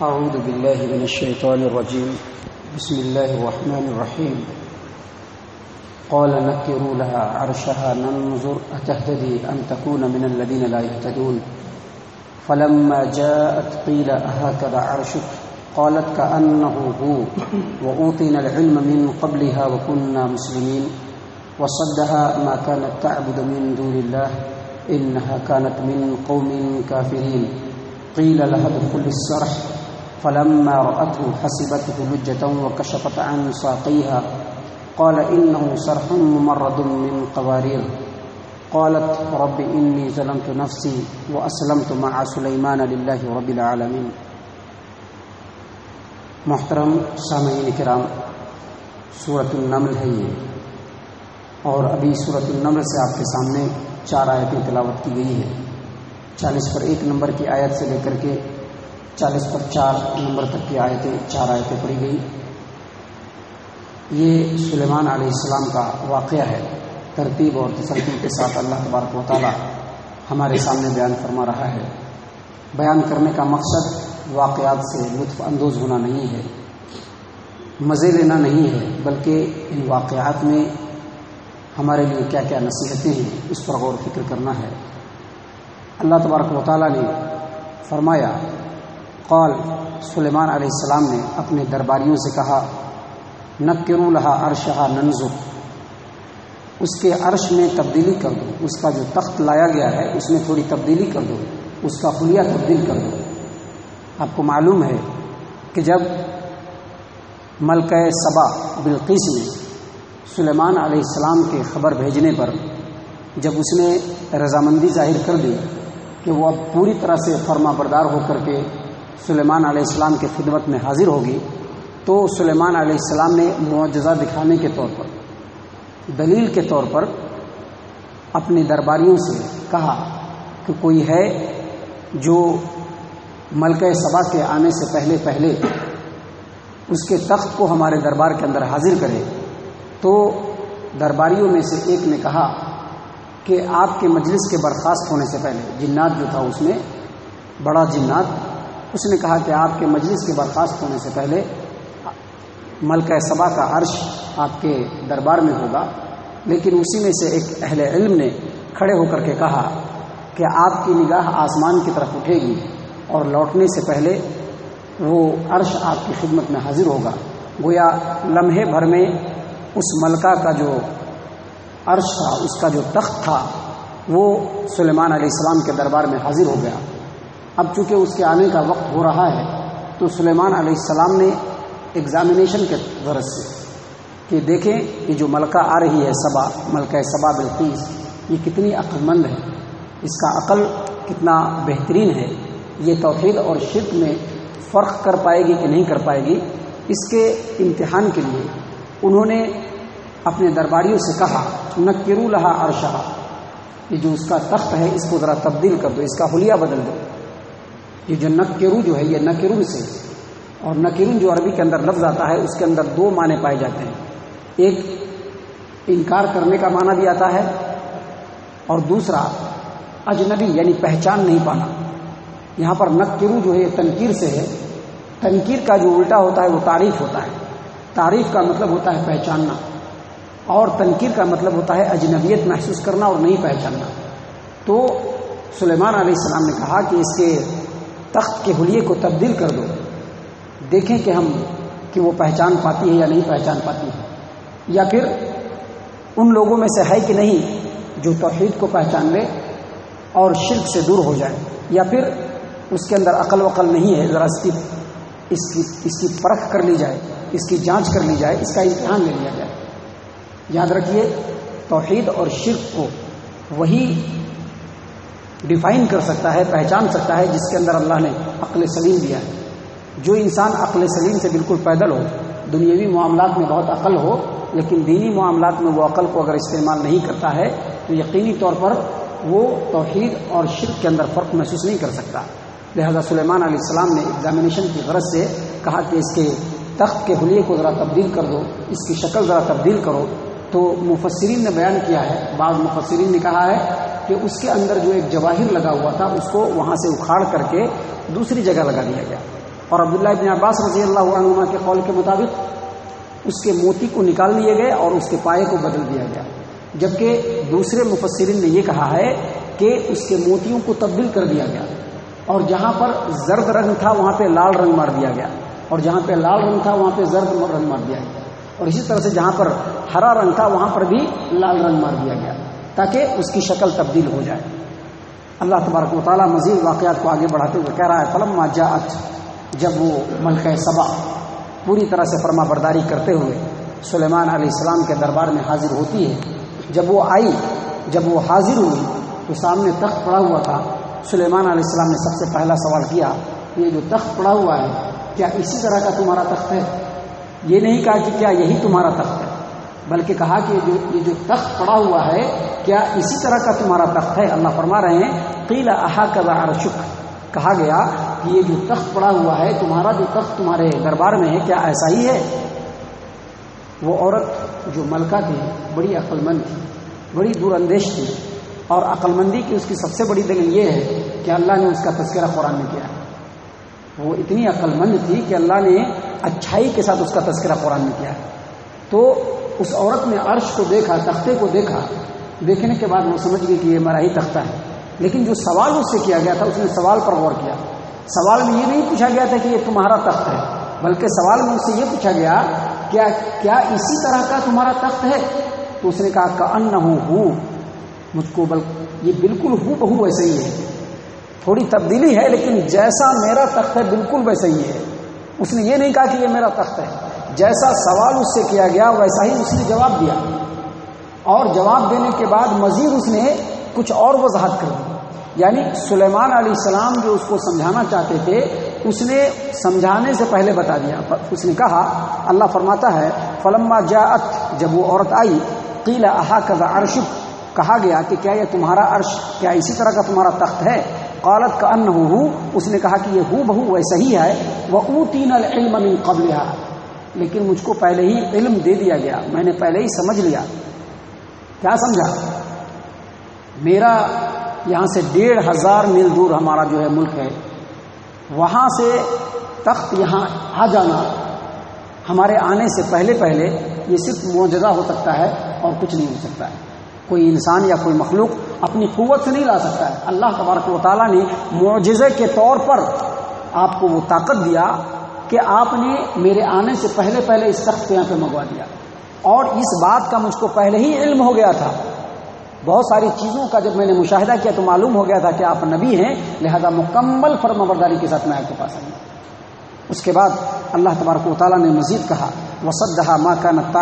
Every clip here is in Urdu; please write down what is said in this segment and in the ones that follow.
أعوذ بالله من الشيطان الرجيم. بسم الله الرحمن الرحيم. قال نكروا لها عرشها ننظر، أتهتدي أم تكون من الذين لا يهتدون؟ فلما جاءت قيل أهكذا عرشك؟ قالت كأنه هو وأوطينا العلم من قبلها وكنا مسلمين. وصدها ما كانت تعبد من دون الله، إنها كانت من قوم كافرين. قيل لها ادخل السرح. فلما رأته حسبته لجة وكشفت عن ساقيها، قال إنه سرح ممرد من قوارير. قالت رب إني ظلمت نفسي وأسلمت مع سليمان لله رب العالمين. محترم سامعین کرام صورت النمل ہے یہ۔ اور ابھی صورت النمل سے آپ کے سامنے چار آیتیں تلاوت کی گئی ہے چالیس پر ایک نمبر کی آیت سے لے کر کے چالیس پر چار نمبر تک کی آیتیں، چار آیتیں پڑھی گئی۔ یہ سلیمان علیہ السلام کا واقعہ ہے۔ ترتیب اور تسلطی کے ساتھ اللہ تبارک و تعالیٰ ہمارے سامنے بیان فرما رہا ہے۔ بیان کرنے کا مقصد واقعات سے لطف اندوز ہونا نہیں ہے، مزے لینا نہیں ہے، بلکہ ان واقعات میں ہمارے لیے کیا کیا نصیحتیں ہیں، اس پر غور فکر کرنا ہے۔ اللہ تبارک و تعالیٰ نے فرمایا قال، سلیمان علیہ السلام نے اپنے درباریوں سے کہا نکر الحا عرشہ ننزو۔ اس کے عرش میں تبدیلی کر دو۔ اس کا جو تخت لایا گیا ہے، اس میں تھوڑی تبدیلی کر دو۔ اس کا خلیہ تبدیل کر دو۔ آپ کو معلوم ہے کہ جب ملکہ صبا بلقیس نے سلیمان علیہ السلام کے خبر بھیجنے پر جب اس نے رضامندی ظاہر کر دی کہ وہ اب پوری طرح سے فرما بردار ہو کر کے سلیمان علیہ السلام کے خدمت میں حاضر ہوگی تو سلیمان علیہ السلام نے معجزہ دکھانے کے طور پر، دلیل کے طور پر اپنے درباریوں سے کہا کہ کوئی ہے جو ملکہ صبا کے آنے سے پہلے پہلے اس کے تخت کو ہمارے دربار کے اندر حاضر کرے۔ تو درباریوں میں سے ایک نے کہا کہ آپ کے مجلس کے برخاست ہونے سے پہلے، جنات جو تھا اس میں، بڑا جنات اس نے کہا کہ آپ کے مجلس کے برخاست ہونے سے پہلے ملکہ صبا کا عرش آپ کے دربار میں ہوگا۔ لیکن اسی میں سے ایک اہل علم نے کھڑے ہو کر کے کہا کہ آپ کی نگاہ آسمان کی طرف اٹھے گی اور لوٹنے سے پہلے وہ عرش آپ کی خدمت میں حاضر ہوگا۔ گویا لمحے بھر میں اس ملکہ کا جو عرش تھا، اس کا جو تخت تھا، وہ سلیمان علیہ السلام کے دربار میں حاضر ہو گیا۔ اب چونکہ اس کے آنے کا وقت ہو رہا ہے، تو سلیمان علیہ السلام نے ایگزامینیشن کے غرض سے کہ دیکھیں کہ جو ملکہ آ رہی ہے صبا ملکہ صبا بلقیس یہ کتنی عقل مند ہے، اس کا عقل کتنا بہترین ہے، یہ توحید اور شرک میں فرق کر پائے گی کہ نہیں کر پائے گی، اس کے امتحان کے لیے انہوں نے اپنے درباریوں سے کہا، نکرو لہا عرشہ یہ جو اس کا تخت ہے، اس کو ذرا تبدیل کر دو، اس کا حلیہ بدل دو۔ یہ جو نکرو جو ہے، یہ نکرون سے۔ اور نکرون جو عربی کے اندر لفظ آتا ہے، اس کے اندر دو معنی پائے جاتے ہیں۔ ایک انکار کرنے کا معنی بھی آتا ہے اور دوسرا اجنبی یعنی پہچان نہیں پانا۔ یہاں پر نکرو جو ہے تنقیر سے ہے۔ تنقیر کا جو الٹا ہوتا ہے، وہ تعریف ہوتا ہے۔ تعریف کا مطلب ہوتا ہے پہچاننا۔ اور تنقیر کا مطلب ہوتا ہے اجنبیت محسوس کرنا اور نہیں پہچاننا۔ تو سلیمان علیہ السلام نے کہا کہ اس کے تخت کے حلیے کو تبدیل کر دو۔ دیکھیں کہ ہم کہ وہ پہچان پاتی ہے یا نہیں پہچان پاتی ہے یا پھر ان لوگوں میں سے ہے کہ نہیں جو توحید کو پہچان لے اور شرک سے دور ہو جائے یا پھر اس کے اندر عقل وقل نہیں ہے، ذرا اس کی اس کی اس کی پرکھ کر لی جائے، اس کی جانچ کر لی جائے، اس کا امتحان لے لیا جائے۔ یاد رکھیے، توحید اور شرک کو وہی ڈیفائن کر سکتا ہے، پہچان سکتا ہے جس کے اندر اللہ نے عقل سلیم دیا ہے۔ جو انسان عقل سلیم سے بالکل پیدل ہو، دنیاوی معاملات میں بہت عقل ہو، لیکن دینی معاملات میں وہ عقل کو اگر استعمال نہیں کرتا ہے، تو یقینی طور پر وہ توحید اور شرک کے اندر فرق محسوس نہیں کر سکتا۔ لہذا سلیمان علیہ السلام نے ایگزامینیشن کی غرض سے کہا کہ اس کے تخت کے حلیے کو ذرا تبدیل کر دو، اس کی شکل ذرا تبدیل کرو۔ تو مفسرین نے بیان کیا ہے، بعض مفسرین نے کہا ہے کہ اس کے اندر جو ایک جواہر لگا ہوا تھا، اس کو وہاں سے اکھاڑ کر کے دوسری جگہ لگا دیا گیا۔ اور عبداللہ ابن عباس رضی اللہ عنہ کے قول کے مطابق اس کے موتی کو نکال لیے گئے اور اس کے پائے کو بدل دیا گیا۔ جبکہ دوسرے مفسرین نے یہ کہا ہے کہ اس کے موتیوں کو تبدیل کر دیا گیا۔ اور جہاں پر زرد رنگ تھا، وہاں پہ لال رنگ مار دیا گیا۔ اور جہاں پہ لال رنگ تھا، وہاں پہ زرد رنگ مار دیا گیا۔ اور اسی طرح سے جہاں پر ہرا رنگ تھا، وہاں پر بھی لال رنگ مار دیا گیا۔ تاکہ اس کی شکل تبدیل ہو جائے۔ اللہ تبارک و تعالیٰ مزید واقعات کو آگے بڑھاتے ہوئے کہہ رہا ہے فلم جاءت جب وہ ملکہ سبا پوری طرح سے فرما برداری کرتے ہوئے سلیمان علیہ السلام کے دربار میں حاضر ہوتی ہے۔ جب وہ آئی، جب وہ حاضر ہوئی، تو سامنے تخت پڑا ہوا تھا۔ سلیمان علیہ السلام نے سب سے پہلا سوال کیا، یہ جو تخت پڑا ہوا ہے، کیا اسی طرح کا تمہارا تخت ہے؟ یہ نہیں کہا کہ کیا یہی تمہارا تخت ہے۔ بلکہ کہا کہ جو، یہ جو تخت پڑا ہوا ہے، کیا اسی طرح کا تمہارا تخت ہے؟ اللہ فرما رہے ہیں قیلا احا کا کہا گیا کہ یہ جو تخت پڑا ہوا ہے، تمہارا جو تخت تمہارے دربار میں ہے، کیا ایسا ہی ہے؟ وہ عورت جو ملکہ تھی بڑی عقل مند تھی، بڑی دور اندیش تھی، اور عقل مندی کی اس کی سب سے بڑی دلیل یہ ہے کہ اللہ نے اس کا تذکرہ قرآن میں کیا وہ اتنی عقل مند تھی کہ اللہ نے اچھائی کے ساتھ اس کا تذکرہ قرآن میں کیا تو اس عورت نے عرش کو دیکھا، تختے کو دیکھا، دیکھنے کے بعد وہ سمجھ گئی کہ یہ میرا ہی تختہ ہے۔ لیکن جو سوال اس سے کیا گیا تھا، اس نے سوال پر غور کیا۔ سوال میں یہ نہیں پوچھا گیا تھا کہ یہ تمہارا تخت ہے، بلکہ سوال میں اس سے یہ پوچھا گیا، کیا کیا اسی طرح کا تمہارا تخت ہے؟ تو اس نے کہا کہ ان ہوں مجھ کو بل، یہ بالکل ہو بہو ویسے ہی ہے۔ تھوڑی تبدیلی ہے، لیکن جیسا میرا تخت ہے، بالکل ویسا ہی ہے۔ اس نے یہ نہیں کہا کہ یہ میرا تخت ہے۔ جیسا سوال اس سے کیا گیا ویسا ہی اس نے جواب دیا۔ اور جواب دینے کے بعد مزید اس نے کچھ اور وضاحت کر دی۔ یعنی سلیمان علیہ السلام جو اس کو سمجھانا چاہتے تھے، اس نے سمجھانے سے پہلے بتا دیا۔ اس نے کہا، اللہ فرماتا ہے، فلما جاءت، جب وہ عورت آئی قیلا احا کذا عرش کہا گیا کہ کیا یہ تمہارا عرش، کیا اسی طرح کا تمہارا تخت ہے؟ قالت کا ان ہو اس نے کہا کہ یہ ہو بہو ویسا ہی ہے۔ وہ او تین العلم من قبل لیکن مجھ کو پہلے ہی علم دے دیا گیا۔ میں نے پہلے ہی سمجھ لیا۔ کیا سمجھا؟ میرا یہاں سے ڈیڑھ ہزار میل دور ہمارا جو ہے ملک ہے، وہاں سے تخت یہاں آ جانا۔ ہمارے آنے سے پہلے پہلے یہ صرف معجزہ ہو سکتا ہے اور کچھ نہیں ہو سکتا ہے۔ کوئی انسان یا کوئی مخلوق اپنی قوت سے نہیں لا سکتا ہے۔ اللہ تبارک و تعالیٰ نے معجزے کے طور پر آپ کو وہ طاقت دیا کہ آپ نے میرے آنے سے پہلے پہلے اس تخت کو یہاں پہ منگوا دیا۔ اور اس بات کا مجھ کو پہلے ہی علم ہو گیا تھا۔ بہت ساری چیزوں کا جب میں نے مشاہدہ کیا تو معلوم ہو گیا تھا کہ آپ نبی ہیں، لہذا مکمل فرم برداری کے ساتھ میں آپ کے پاس آئی اس کے بعد اللہ تبارک و تعالیٰ نے مزید کہا وسدہ ماں کا نت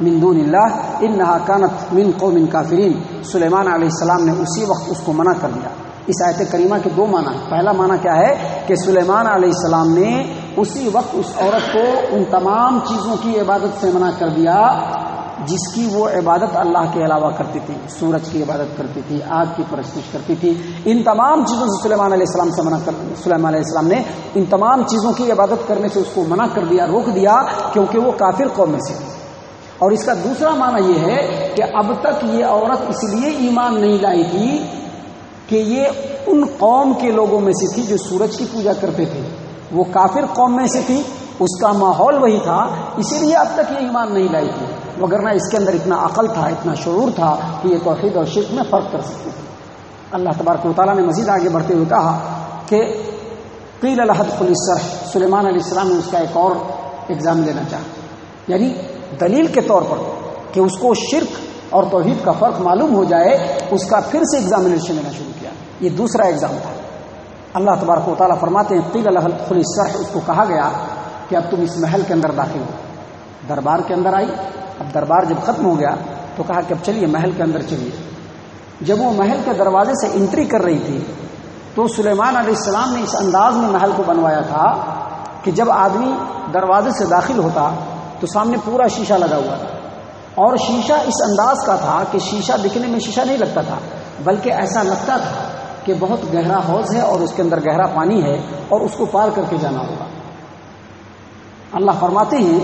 مندون اللہ ان نہا کانت من کو من کافرین سلیمان علیہ السلام نے اسی وقت اس کو منع کر دیا۔ اس آیت کریمہ کے دو معنی پہلا معنی کیا ہے کہ سلیمان علیہ السلام نے اسی وقت اس عورت کو ان تمام چیزوں کی عبادت سے منع کر دیا، جس کی وہ عبادت اللہ کے علاوہ کرتی تھی، سورج کی عبادت کرتی تھی، آگ کی پرستش کرتی تھی، ان تمام چیزوں سے سلیمان علیہ السلام سے منع کر، سلیمان علیہ السلام نے ان تمام چیزوں کی عبادت کرنے سے اس کو منع کر دیا، روک دیا، کیونکہ وہ کافر قوم میں سے اور اس کا دوسرا معنی یہ ہے کہ اب تک یہ عورت اس لیے ایمان نہیں لائی تھی کہ یہ ان قوم کے لوگوں میں سے تھی جو سورج کی پوجا کرتے تھے۔ وہ کافر قوم میں سے تھی، اس کا ماحول وہی تھا، اسی لیے اب تک یہ ایمان نہیں لائی تھی۔ وغیرہ اس کے اندر اتنا عقل تھا، اتنا شعور تھا کہ یہ توحید اور شرک میں فرق کر سکتی تھی اللہ تبارک و تعالیٰ نے مزید آگے بڑھتے ہوئے کہا کہ قیل الحد السر سلیمان علیہ السلام نے اس کا ایک اور ایگزام لینا چاہا۔ یعنی دلیل کے طور پر کہ اس کو شرک اور توحید کا فرق معلوم ہو جائے، اس کا پھر سے ایگزامینیشن لینا شروع کیا۔ یہ دوسرا ایگزام تھا۔ اللہ تبارک و تعالیٰ فرماتے ہیں، قیل الحد السر اس کو کہا گیا کہ اب تم اس محل کے اندر داخل ہو۔ دربار کے اندر آئی، اب دربار جب ختم ہو گیا تو کہا کہ اب چلیے، محل کے اندر چلیے۔ جب وہ محل کے دروازے سے انٹری کر رہی تھی تو سلیمان علیہ السلام نے اس انداز میں محل کو بنوایا تھا کہ جب آدمی دروازے سے داخل ہوتا تو سامنے پورا شیشہ لگا ہوا تھا۔ اور شیشہ اس انداز کا تھا کہ شیشہ دکھنے میں شیشہ نہیں لگتا تھا، بلکہ ایسا لگتا تھا کہ بہت گہرا حوض ہے اور اس کے اندر گہرا پانی ہے اور اس کو پار کر کے جانا ہوگا۔ اللہ فرماتے ہیں،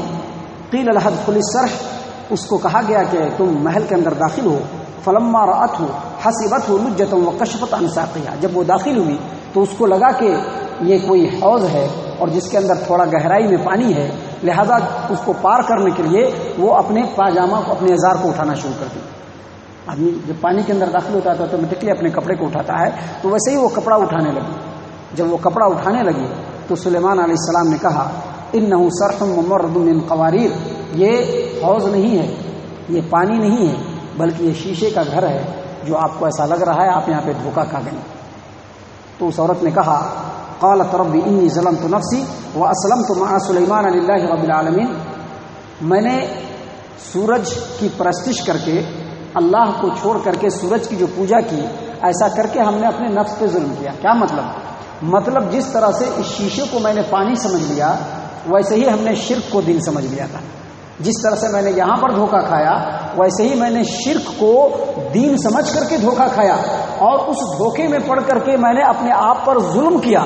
قیل الحد پولیس سرح اس کو کہا گیا کہ تم محل کے اندر داخل ہو۔ فلما رات ہو حسیبت ہو لجت و کشفت انساقیہ جب وہ داخل ہوئی، تو اس کو لگا کہ یہ کوئی حوض ہے اور جس کے اندر تھوڑا گہرائی میں پانی ہے، لہذا اس کو پار کرنے کے لیے وہ اپنے پاجامہ کو، اپنے اظہار کو اٹھانا شروع کر دی آدمی جب پانی کے اندر داخل ہوتا ہے تو آٹومیٹکلی اپنے کپڑے کو اٹھاتا ہے، تو ویسے ہی وہ کپڑا اٹھانے لگی۔ جب وہ کپڑا اٹھانے لگی تو سلیمان علیہ السلام نے کہا ان نہ سرف ممرد من قواریر۔ یہ حوض نہیں ہے، یہ پانی نہیں ہے، بلکہ یہ شیشے کا گھر ہے، جو آپ کو ایسا لگ رہا ہے، آپ یہاں پہ دھوکا کھا گئے۔ تو اس عورت نے کہا، قالت ربی انی ظلم تو نفسی و اسلم تو سلیمان علی اللہ رب العالمین۔ میں نے سورج کی پرستش کر کے اللہ کو چھوڑ کر کے سورج کی جو پوجا کی، ایسا کر کے ہم نے اپنے نفس پہ ظلم کیا۔ کیا مطلب؟ مطلب جس طرح سے اس شیشے کو میں نے پانی سمجھ لیا، ویسے ہی ہم نے شرک کو دن سمجھ لیا تھا۔ جس طرح سے میں نے یہاں پر دھوکا کھایا، ویسے ہی میں نے شرک کو دین سمجھ کر کے دھوکا کھایا۔ اور اس دھوکے میں پڑھ کر کے میں نے اپنے آپ پر ظلم کیا۔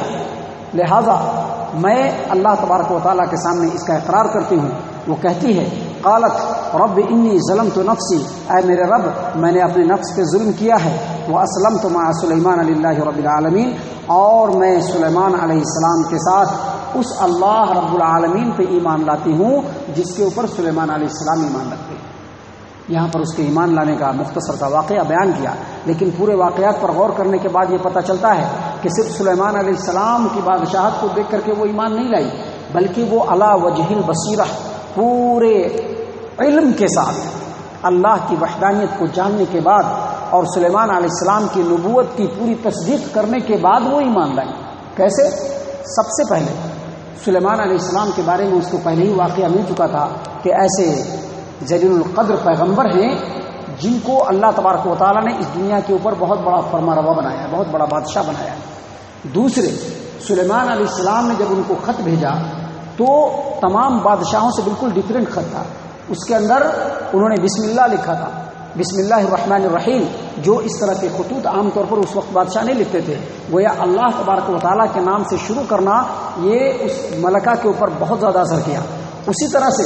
لہذا میں اللہ تبارک و تعالیٰ کے سامنے اس کا اقرار کرتی ہوں۔ وہ کہتی ہے قالت، رب انی ظلم تو نفسی اے میرے رب، میں نے اپنے نفس پہ ظلم کیا ہے۔ وہ اسلم تو ماں سلیمان علی اللہ رب العالمین اور میں سلیمان علیہ السلام کے ساتھ اس اللہ رب العالمین پہ ایمان لاتی ہوں، جس کے اوپر سلیمان علیہ السلام ایمان رکھتے ہیں۔ یہاں پر اس کے ایمان لانے کا مختصر کا واقعہ بیان کیا، لیکن پورے واقعات پر غور کرنے کے بعد یہ پتہ چلتا ہے کہ صرف سلیمان علیہ السلام کی بادشاہت کو دیکھ کر کے وہ ایمان نہیں لائی، بلکہ وہ اللہ وجہ بصیرہ پورے علم کے ساتھ اللہ کی وحدانیت کو جاننے کے بعد اور سلیمان علیہ السلام کی نبوت کی پوری تصدیق کرنے کے بعد وہ ایمان لائی کیسے؟ سب سے پہلے سلیمان علیہ السلام کے بارے میں اس کو پہلے ہی واقعہ مل چکا تھا کہ ایسے زلیل القدر پیغمبر ہیں جن کو اللہ تبارک و تعالیٰ نے اس دنیا کے اوپر بہت بڑا فرما روا بنایا، بہت بڑا بادشاہ بنایا۔ دوسرے، سلیمان علیہ السلام نے جب ان کو خط بھیجا تو تمام بادشاہوں سے بالکل ڈفرینٹ خط تھا۔ اس کے اندر انہوں نے بسم اللہ لکھا تھا۔ بسم اللہ الرحمن الرحیم، جو اس طرح کے خطوط عام طور پر اس وقت بادشاہ نہیں لکھتے تھے۔ گویا اللہ تبارک و تعالیٰ کے نام سے شروع کرنا یہ اس ملکہ کے اوپر بہت زیادہ اثر کیا۔ اسی طرح سے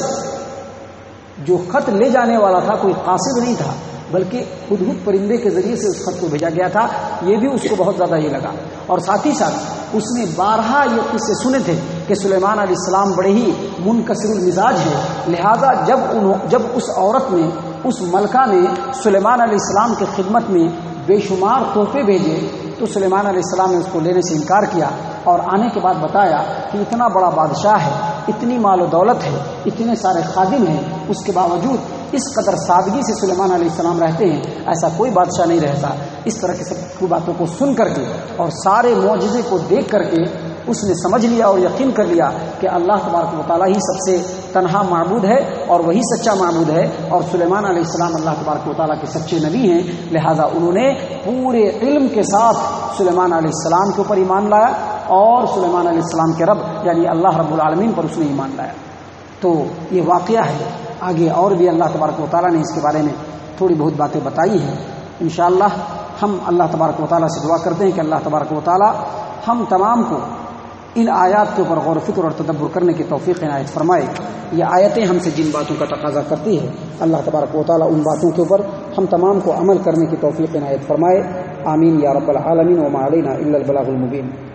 جو خط لے جانے والا تھا، کوئی قاصد نہیں تھا۔ بلکہ خود خود پرندے کے ذریعے سے اس خط کو بھیجا گیا تھا، یہ بھی اس کو بہت زیادہ یہ لگا۔ اور ساتھ ہی ساتھ اس نے بارہا یہ قصے سنے تھے کہ سلیمان علیہ السلام بڑے ہی منکسر المزاج ہے لہذا جب انہوں جب اس عورت نے، اس ملکہ نے سلیمان علیہ السلام کے خدمت میں بے شمار تحفے بھیجے، تو سلیمان علیہ السلام نے اس کو لینے سے انکار کیا اور آنے کے بعد بتایا کہ اتنا بڑا بادشاہ ہے، اتنی مال و دولت ہے، اتنے سارے خادم ہیں، اس کے باوجود اس قدر سادگی سے سلیمان علیہ السلام رہتے ہیں، ایسا کوئی بادشاہ نہیں رہتا۔ اس طرح کی سب باتوں کو سن کر کے اور سارے معجزے کو دیکھ کر کے اس نے سمجھ لیا اور یقین کر لیا کہ اللہ تبارک و تعالیٰ ہی سب سے تنہا معبود ہے اور وہی سچا معبود ہے۔ اور سلیمان علیہ السلام اللہ تبارک و تعالیٰ کے سچے نبی ہیں۔ لہٰذا انہوں نے پورے علم کے ساتھ سلیمان علیہ السلام کے اوپر ایمان لایا اور سلیمان علیہ السلام کے رب یعنی اللہ رب العالمین پر اس نے ایمان لایا۔ تو یہ واقعہ ہے آگے اور بھی اللہ تبارک و تعالیٰ نے اس کے بارے میں تھوڑی بہت باتیں بتائی ہیں۔ انشاءاللہ ہم اللہ تبارک و تعالیٰ سے دعا کرتے ہیں کہ اللہ تبارک و تعالیٰ ہم تمام کو ان آیات کے اوپر غور و فکر اور تدبر کرنے کی توفیق عنایت فرمائے۔ یہ آیتیں ہم سے جن باتوں کا تقاضا کرتی ہے اللہ تبارک و تعالیٰ ان باتوں کے اوپر ہم تمام کو عمل کرنے کی توفیق عنایت فرمائے۔ آمین یا رب العالمین و معلینہ البلاغ المبین۔